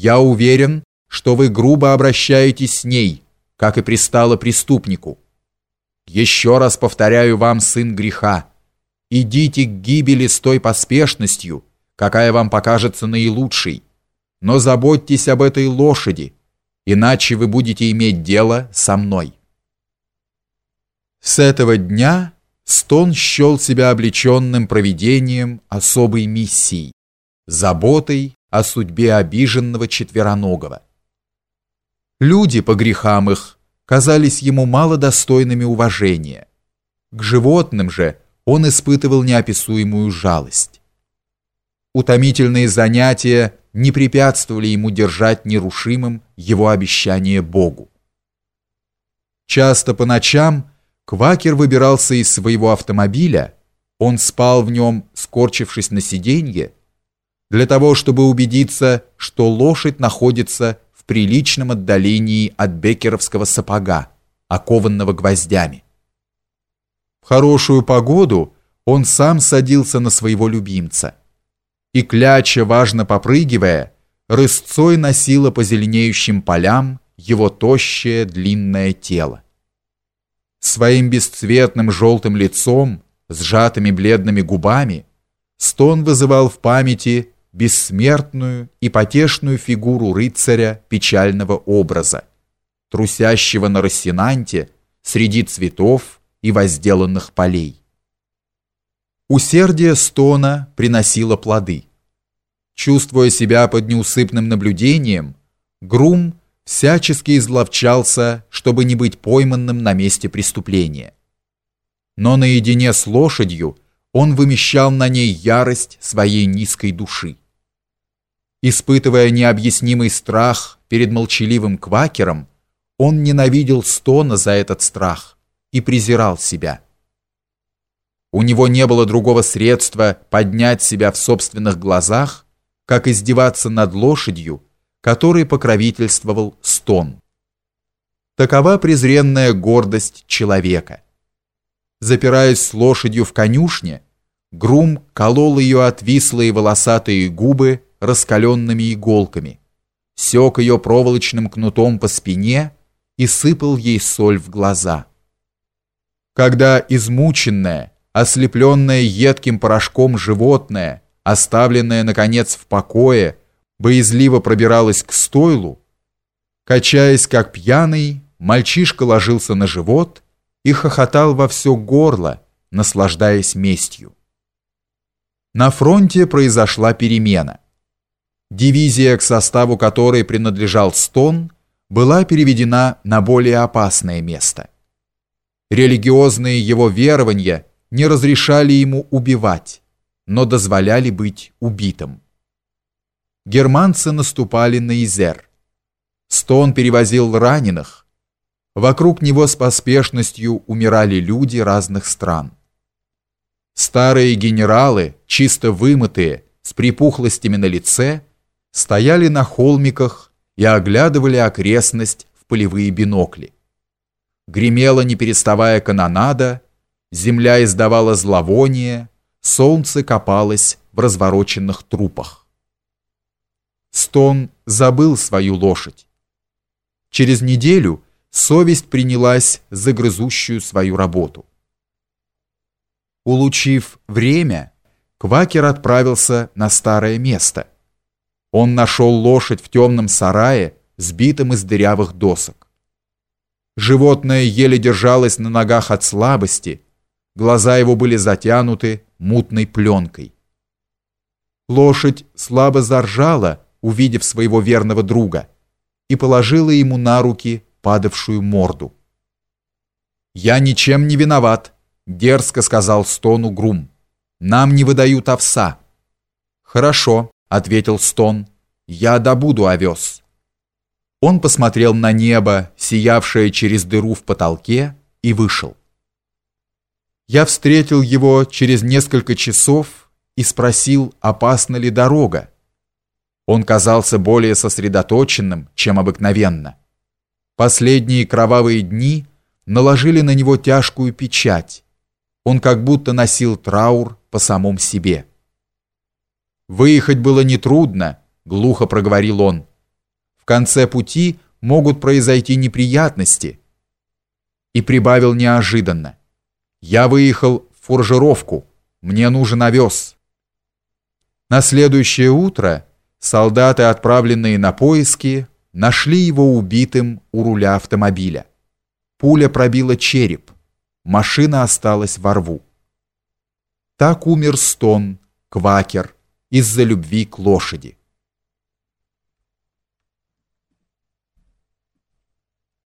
Я уверен, что вы грубо обращаетесь с ней, как и пристало преступнику. Еще раз повторяю вам, сын греха, идите к гибели с той поспешностью, какая вам покажется наилучшей, но заботьтесь об этой лошади, иначе вы будете иметь дело со мной. С этого дня Стон счел себя облеченным проведением особой миссии, заботой о судьбе обиженного четвероногого. Люди по грехам их казались ему мало достойными уважения. К животным же он испытывал неописуемую жалость. Утомительные занятия не препятствовали ему держать нерушимым его обещание Богу. Часто по ночам Квакер выбирался из своего автомобиля, он спал в нем, скорчившись на сиденье, для того, чтобы убедиться, что лошадь находится в приличном отдалении от бекеровского сапога, окованного гвоздями. В хорошую погоду он сам садился на своего любимца, и кляча, важно попрыгивая, рысцой носила по зеленеющим полям его тощее длинное тело. Своим бесцветным желтым лицом, сжатыми бледными губами, Стон вызывал в памяти бессмертную и потешную фигуру рыцаря печального образа, трусящего на Рассенанте среди цветов и возделанных полей. Усердие Стона приносило плоды. Чувствуя себя под неусыпным наблюдением, Грум всячески изловчался, чтобы не быть пойманным на месте преступления. Но наедине с лошадью он вымещал на ней ярость своей низкой души. Испытывая необъяснимый страх перед молчаливым квакером, он ненавидел Стона за этот страх и презирал себя. У него не было другого средства поднять себя в собственных глазах, как издеваться над лошадью, который покровительствовал стон. Такова презренная гордость человека. Запираясь с лошадью в конюшне, Грум колол ее отвислые волосатые губы раскаленными иголками, сек ее проволочным кнутом по спине и сыпал ей соль в глаза. Когда измученное, ослепленное едким порошком животное, оставленное, наконец, в покое, боязливо пробиралась к стойлу, качаясь как пьяный, мальчишка ложился на живот и хохотал во все горло, наслаждаясь местью. На фронте произошла перемена. Дивизия, к составу которой принадлежал Стон, была переведена на более опасное место. Религиозные его верования не разрешали ему убивать, но дозволяли быть убитым германцы наступали на Изер. Стон перевозил раненых. Вокруг него с поспешностью умирали люди разных стран. Старые генералы, чисто вымытые, с припухлостями на лице, стояли на холмиках и оглядывали окрестность в полевые бинокли. Гремела не переставая канонада, земля издавала зловоние, солнце копалось в развороченных трупах. Стон забыл свою лошадь. Через неделю совесть принялась за грызущую свою работу. Улучив время, Квакер отправился на старое место. Он нашел лошадь в темном сарае, сбитом из дырявых досок. Животное еле держалось на ногах от слабости, глаза его были затянуты мутной пленкой. Лошадь слабо заржала, увидев своего верного друга, и положила ему на руки падавшую морду. «Я ничем не виноват», — дерзко сказал Стону Грум. «Нам не выдают овса». «Хорошо», — ответил Стон, — «я добуду овес». Он посмотрел на небо, сиявшее через дыру в потолке, и вышел. Я встретил его через несколько часов и спросил, опасна ли дорога. Он казался более сосредоточенным, чем обыкновенно. Последние кровавые дни наложили на него тяжкую печать. Он как будто носил траур по самом себе. «Выехать было нетрудно», — глухо проговорил он. конце пути могут произойти неприятности. И прибавил неожиданно. Я выехал в фуржировку. Мне нужен овес. На следующее утро солдаты, отправленные на поиски, нашли его убитым у руля автомобиля. Пуля пробила череп. Машина осталась во рву. Так умер Стон, квакер, из-за любви к лошади.